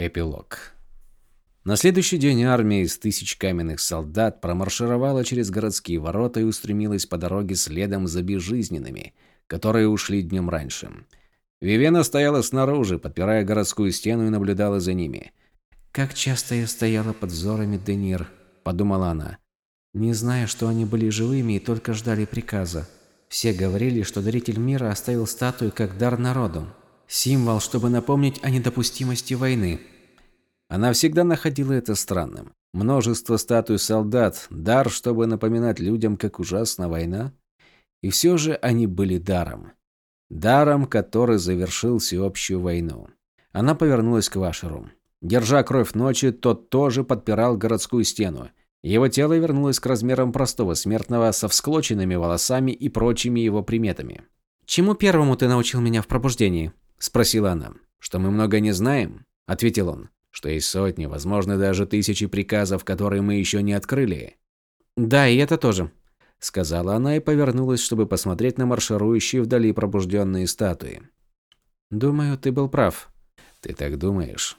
Эпилог. На следующий день армия из тысяч каменных солдат промаршировала через городские ворота и устремилась по дороге следом за безжизненными, которые ушли днем раньше. Вивена стояла снаружи, подпирая городскую стену и наблюдала за ними. «Как часто я стояла под взорами Денир», – подумала она, – «не зная, что они были живыми и только ждали приказа. Все говорили, что Даритель Мира оставил статую как дар народу, Символ, чтобы напомнить о недопустимости войны. Она всегда находила это странным. Множество статуй солдат, дар, чтобы напоминать людям, как ужасна война. И все же они были даром. Даром, который завершил всеобщую войну. Она повернулась к Вашеру. Держа кровь ночи, тот тоже подпирал городскую стену. Его тело вернулось к размерам простого смертного со всклоченными волосами и прочими его приметами. «Чему первому ты научил меня в пробуждении?» – спросила она. «Что мы много не знаем?» – ответил он. «Что есть сотни, возможно, даже тысячи приказов, которые мы еще не открыли». «Да, и это тоже», – сказала она и повернулась, чтобы посмотреть на марширующие вдали пробужденные статуи. «Думаю, ты был прав». «Ты так думаешь?»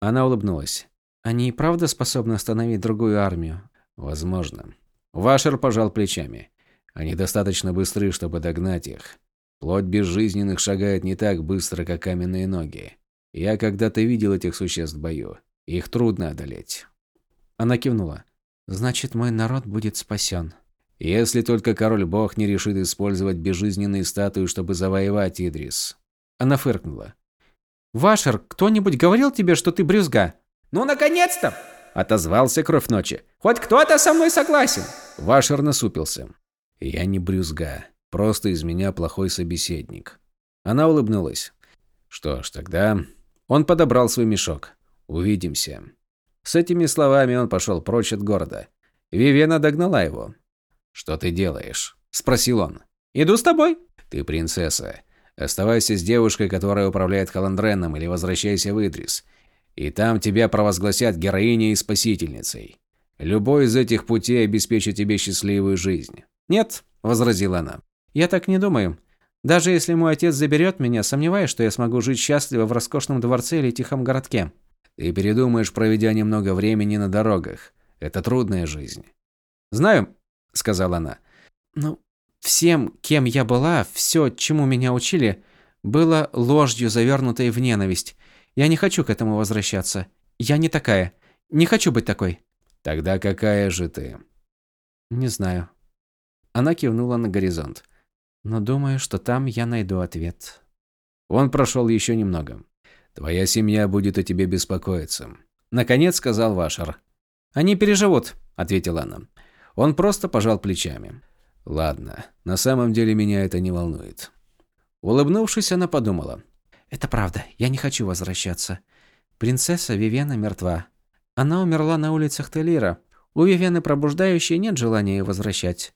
Она улыбнулась. «Они и правда способны остановить другую армию?» «Возможно». Вашер пожал плечами. «Они достаточно быстры, чтобы догнать их. Плоть безжизненных шагает не так быстро, как каменные ноги. Я когда-то видел этих существ в бою. Их трудно одолеть. Она кивнула. Значит, мой народ будет спасен. Если только король-бог не решит использовать безжизненные статуи, чтобы завоевать Идрис. Она фыркнула. «Вашер, кто-нибудь говорил тебе, что ты брюзга?» «Ну, наконец-то!» – отозвался Кровь Ночи. «Хоть кто-то со мной согласен!» Вашер насупился. «Я не брюзга. Просто из меня плохой собеседник. Она улыбнулась. Что ж, тогда... Он подобрал свой мешок. Увидимся. С этими словами он пошел прочь от города. Вивена догнала его. «Что ты делаешь?» – спросил он. «Иду с тобой». «Ты принцесса. Оставайся с девушкой, которая управляет Халандреном, или возвращайся в Идрис. И там тебя провозгласят героиней и спасительницей. Любой из этих путей обеспечит тебе счастливую жизнь». «Нет», – возразила она. Я так не думаю. Даже если мой отец заберет меня, сомневаюсь, что я смогу жить счастливо в роскошном дворце или тихом городке. Ты передумаешь, проведя немного времени на дорогах. Это трудная жизнь. Знаю, сказала она. Ну, всем, кем я была, все, чему меня учили, было ложью, завернутой в ненависть. Я не хочу к этому возвращаться. Я не такая. Не хочу быть такой. Тогда какая же ты? Не знаю. Она кивнула на горизонт но думаю, что там я найду ответ. Он прошел еще немного. Твоя семья будет о тебе беспокоиться. Наконец сказал Вашер. Они переживут, ответила она. Он просто пожал плечами. Ладно, на самом деле меня это не волнует. Улыбнувшись, она подумала. Это правда, я не хочу возвращаться. Принцесса Вивена мертва. Она умерла на улицах Телира. У Вивены пробуждающей нет желания ее возвращать.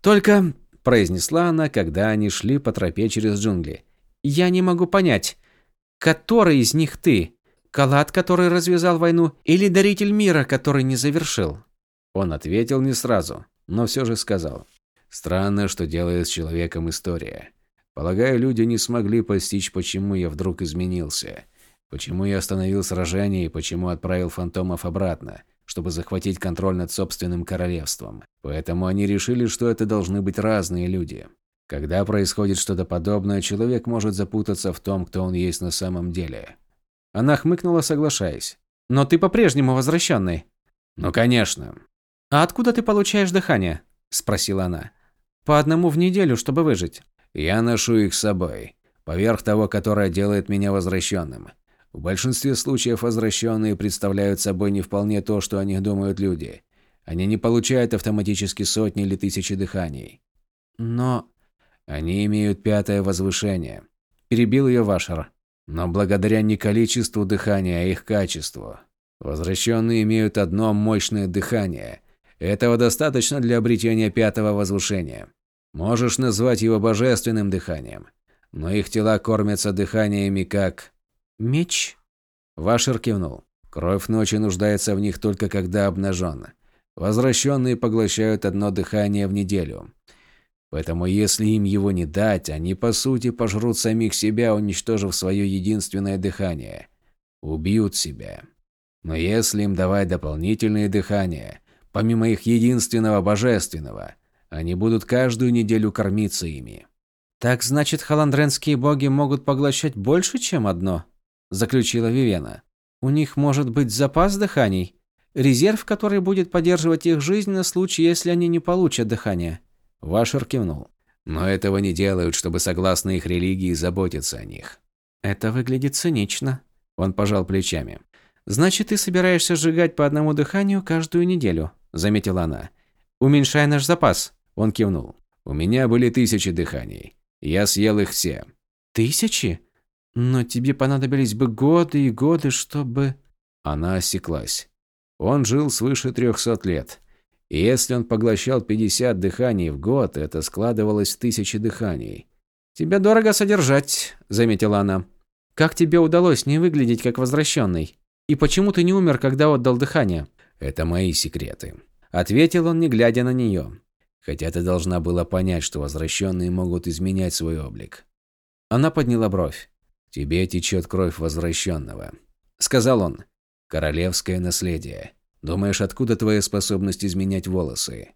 Только – произнесла она, когда они шли по тропе через джунгли. «Я не могу понять, который из них ты? Калат, который развязал войну, или Даритель Мира, который не завершил?» Он ответил не сразу, но все же сказал. «Странно, что делает с человеком история. Полагаю, люди не смогли постичь, почему я вдруг изменился, почему я остановил сражение и почему отправил фантомов обратно чтобы захватить контроль над собственным королевством. Поэтому они решили, что это должны быть разные люди. Когда происходит что-то подобное, человек может запутаться в том, кто он есть на самом деле. Она хмыкнула, соглашаясь. «Но ты по-прежнему возвращенный». «Ну, конечно». «А откуда ты получаешь дыхание?» – спросила она. «По одному в неделю, чтобы выжить». «Я ношу их с собой. Поверх того, которое делает меня возвращенным. В большинстве случаев возвращенные представляют собой не вполне то, что о них думают люди. Они не получают автоматически сотни или тысячи дыханий. Но... Они имеют пятое возвышение. Перебил ее Вашер. Но благодаря не количеству дыхания, а их качеству. Возвращенные имеют одно мощное дыхание. Этого достаточно для обретения пятого возвышения. Можешь назвать его божественным дыханием. Но их тела кормятся дыханиями как Меч? Вашер кивнул. Кровь ночи нуждается в них только когда обнажена. Возвращенные поглощают одно дыхание в неделю. Поэтому если им его не дать, они по сути пожрут самих себя, уничтожив свое единственное дыхание. убьют себя. Но если им давать дополнительные дыхания, помимо их единственного божественного, они будут каждую неделю кормиться ими. «Так значит, халандренские боги могут поглощать больше, чем одно?» – заключила Вивена. «У них может быть запас дыханий, резерв, который будет поддерживать их жизнь на случай, если они не получат дыхания». Вашер кивнул. «Но этого не делают, чтобы, согласно их религии, заботиться о них». «Это выглядит цинично», – он пожал плечами. «Значит, ты собираешься сжигать по одному дыханию каждую неделю», – заметила она. «Уменьшай наш запас», – он кивнул. «У меня были тысячи дыханий. Я съел их все. Тысячи? Но тебе понадобились бы годы и годы, чтобы... Она осеклась. Он жил свыше трехсот лет. И если он поглощал 50 дыханий в год, это складывалось в тысячи дыханий. «Тебя дорого содержать», – заметила она. «Как тебе удалось не выглядеть как возвращенный? И почему ты не умер, когда отдал дыхание?» «Это мои секреты», – ответил он, не глядя на нее. Хотя ты должна была понять, что возвращенные могут изменять свой облик. Она подняла бровь. «Тебе течет кровь возвращенного», – сказал он. «Королевское наследие. Думаешь, откуда твоя способность изменять волосы?»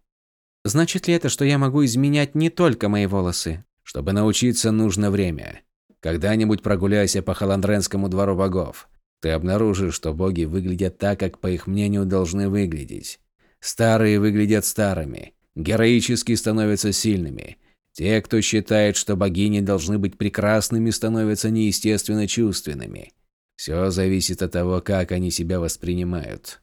«Значит ли это, что я могу изменять не только мои волосы?» «Чтобы научиться, нужно время. Когда-нибудь прогуляйся по Халандренскому двору богов. Ты обнаружишь, что боги выглядят так, как, по их мнению, должны выглядеть. Старые выглядят старыми, героически становятся сильными. Те, кто считает, что богини должны быть прекрасными, становятся неестественно чувственными. Все зависит от того, как они себя воспринимают.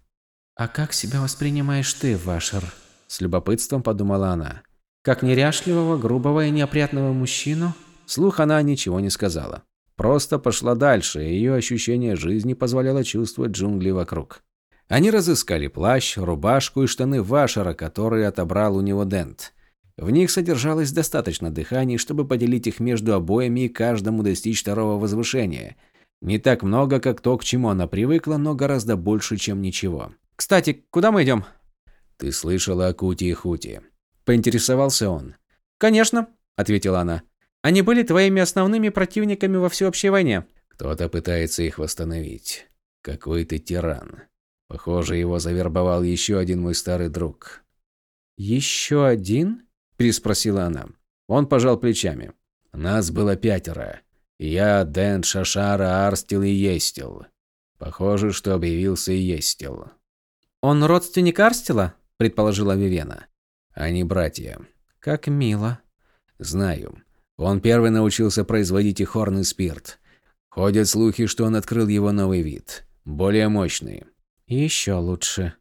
«А как себя воспринимаешь ты, Вашер?» С любопытством подумала она. «Как неряшливого, грубого и неопрятного мужчину?» Слух она ничего не сказала. Просто пошла дальше, и ее ощущение жизни позволяло чувствовать джунгли вокруг. Они разыскали плащ, рубашку и штаны Вашера, которые отобрал у него Дент. В них содержалось достаточно дыханий, чтобы поделить их между обоими и каждому достичь второго возвышения. Не так много, как то, к чему она привыкла, но гораздо больше, чем ничего. «Кстати, куда мы идем?» «Ты слышала о Кути и Хути?» Поинтересовался он. «Конечно», – ответила она. «Они были твоими основными противниками во всеобщей войне». «Кто-то пытается их восстановить. Какой ты тиран». Похоже, его завербовал еще один мой старый друг. «Еще один?» – переспросила она. Он пожал плечами. Нас было пятеро. Я, Дэн, Шашара, Арстил и Естил. Похоже, что объявился и Естил. «Он родственник Арстила?» – предположила Вивена. «Они братья». «Как мило». «Знаю. Он первый научился производить ихорный спирт. Ходят слухи, что он открыл его новый вид. Более мощный. Еще лучше.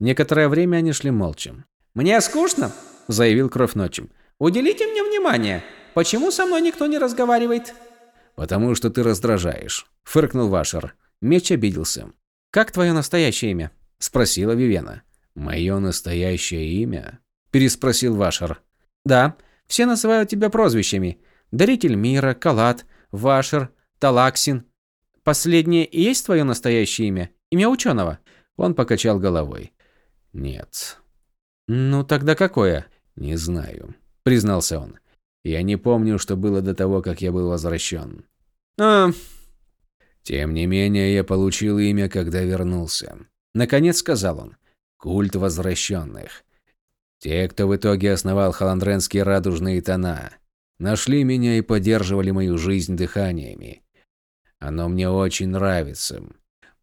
Некоторое время они шли молча. «Мне скучно», – заявил Кровь ночью. «Уделите мне внимание. Почему со мной никто не разговаривает?» «Потому что ты раздражаешь», – фыркнул Вашер. Меч обиделся. «Как твое настоящее имя?» – спросила Вивена. «Мое настоящее имя?» – переспросил Вашер. «Да, все называют тебя прозвищами. Даритель мира, Калат, Вашер, Талаксин. Последнее и есть твое настоящее имя? Имя ученого?» Он покачал головой. «Нет». «Ну тогда какое?» «Не знаю», – признался он. «Я не помню, что было до того, как я был возвращен». «А...» «Тем не менее, я получил имя, когда вернулся». Наконец сказал он. «Культ возвращенных. Те, кто в итоге основал холандренские радужные тона, нашли меня и поддерживали мою жизнь дыханиями. Оно мне очень нравится.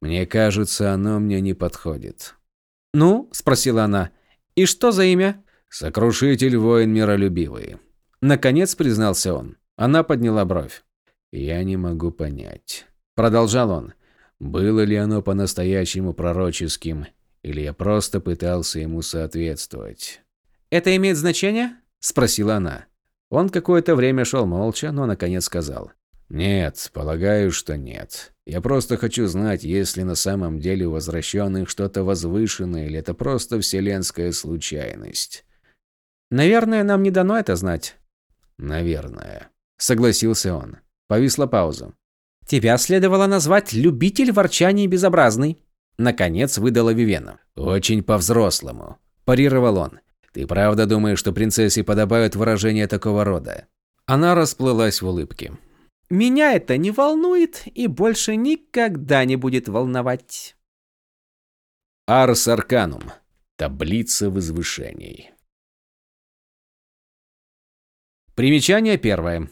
Мне кажется, оно мне не подходит. «Ну?» – спросила она. «И что за имя?» «Сокрушитель воин миролюбивый». Наконец признался он. Она подняла бровь. «Я не могу понять». Продолжал он. «Было ли оно по-настоящему пророческим, или я просто пытался ему соответствовать?» «Это имеет значение?» – спросила она. Он какое-то время шел молча, но наконец сказал. «Нет, полагаю, что нет. Я просто хочу знать, есть ли на самом деле у возвращенных что-то возвышенное, или это просто вселенская случайность». «Наверное, нам не дано это знать». «Наверное», — согласился он. Повисла пауза. «Тебя следовало назвать «любитель ворчаний безобразный», — наконец выдала Вивена. «Очень по-взрослому», – парировал он. «Ты правда думаешь, что принцессе подобают выражения такого рода?» Она расплылась в улыбке. Меня это не волнует и больше никогда не будет волновать. Арс Арканум. Таблица возвышений. Примечание первое.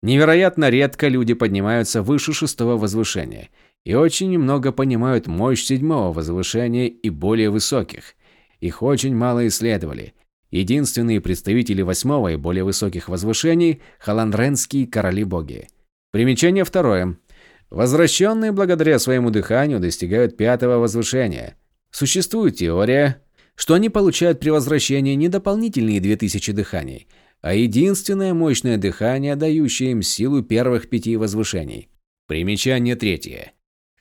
Невероятно редко люди поднимаются выше шестого возвышения, и очень немного понимают мощь седьмого возвышения и более высоких. Их очень мало исследовали. Единственные представители восьмого и более высоких возвышений – халандренские короли-боги. Примечание второе. Возвращенные благодаря своему дыханию достигают пятого возвышения. Существует теория, что они получают при возвращении не дополнительные 2000 дыханий – а единственное мощное дыхание, дающее им силу первых пяти возвышений. Примечание третье.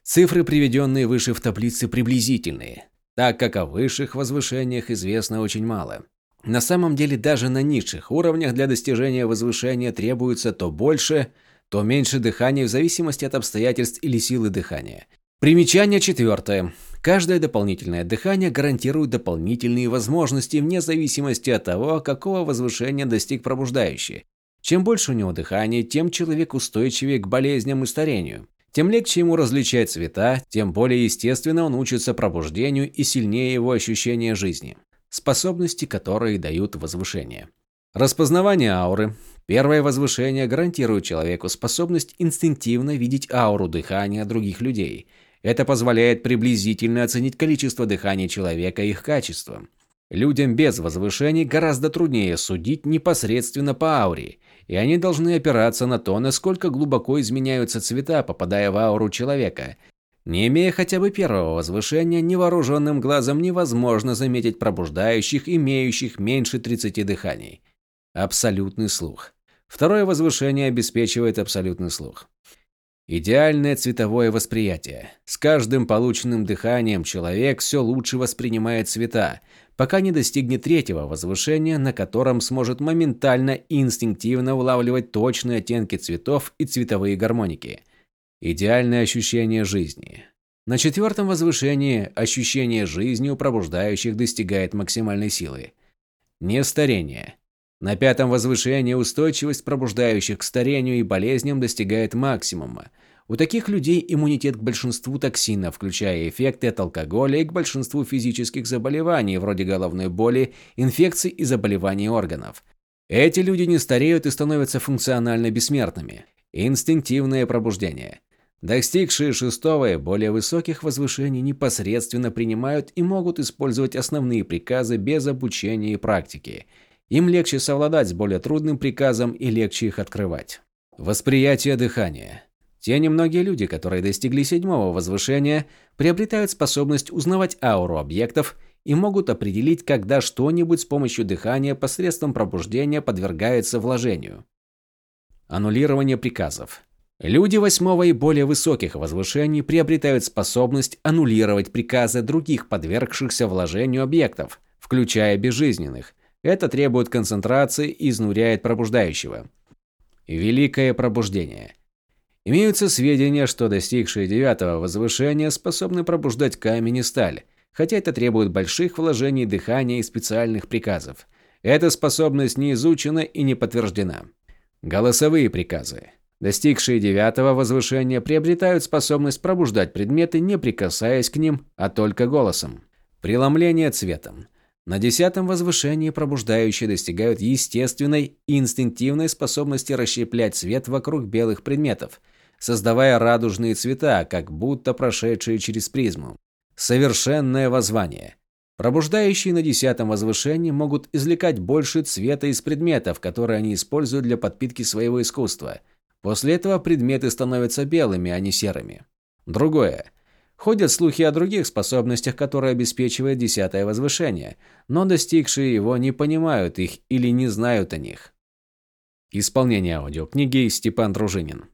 Цифры, приведенные выше в таблице, приблизительные, так как о высших возвышениях известно очень мало. На самом деле даже на низших уровнях для достижения возвышения требуется то больше, то меньше дыхания в зависимости от обстоятельств или силы дыхания. Примечание четвертое. Каждое дополнительное дыхание гарантирует дополнительные возможности вне зависимости от того, какого возвышения достиг пробуждающий. Чем больше у него дыхания, тем человек устойчивее к болезням и старению. Тем легче ему различать цвета, тем более естественно он учится пробуждению и сильнее его ощущение жизни. Способности, которые дают возвышение. Распознавание ауры. Первое возвышение гарантирует человеку способность инстинктивно видеть ауру дыхания других людей – это позволяет приблизительно оценить количество дыхания человека и их качество. Людям без возвышений гораздо труднее судить непосредственно по ауре, и они должны опираться на то, насколько глубоко изменяются цвета, попадая в ауру человека. Не имея хотя бы первого возвышения, невооруженным глазом невозможно заметить пробуждающих, имеющих меньше 30 дыханий. Абсолютный слух. Второе возвышение обеспечивает абсолютный слух. Идеальное цветовое восприятие. С каждым полученным дыханием человек все лучше воспринимает цвета, пока не достигнет третьего возвышения, на котором сможет моментально и инстинктивно улавливать точные оттенки цветов и цветовые гармоники. Идеальное ощущение жизни. На четвертом возвышении ощущение жизни у пробуждающих достигает максимальной силы. Не старение. На пятом возвышении устойчивость пробуждающих к старению и болезням достигает максимума. У таких людей иммунитет к большинству токсинов, включая эффекты от алкоголя и к большинству физических заболеваний, вроде головной боли, инфекций и заболеваний органов. Эти люди не стареют и становятся функционально бессмертными. Инстинктивное пробуждение. Достигшие шестого и более высоких возвышений непосредственно принимают и могут использовать основные приказы без обучения и практики – им легче совладать с более трудным приказом и легче их открывать. Восприятие дыхания. Те немногие люди, которые достигли седьмого возвышения, приобретают способность узнавать ауру объектов и могут определить, когда что-нибудь с помощью дыхания посредством пробуждения подвергается вложению. Аннулирование приказов. Люди восьмого и более высоких возвышений приобретают способность аннулировать приказы других подвергшихся вложению объектов, включая безжизненных, это требует концентрации и изнуряет пробуждающего. Великое пробуждение. Имеются сведения, что достигшие девятого возвышения способны пробуждать камень и сталь, хотя это требует больших вложений дыхания и специальных приказов. Эта способность не изучена и не подтверждена. Голосовые приказы. Достигшие девятого возвышения приобретают способность пробуждать предметы, не прикасаясь к ним, а только голосом. Преломление цветом. На десятом возвышении пробуждающие достигают естественной и инстинктивной способности расщеплять свет вокруг белых предметов, создавая радужные цвета, как будто прошедшие через призму. Совершенное воззвание. Пробуждающие на десятом возвышении могут извлекать больше цвета из предметов, которые они используют для подпитки своего искусства. После этого предметы становятся белыми, а не серыми. Другое. Ходят слухи о других способностях, которые обеспечивает десятое возвышение, но достигшие его не понимают их или не знают о них. Исполнение аудиокниги Степан Дружинин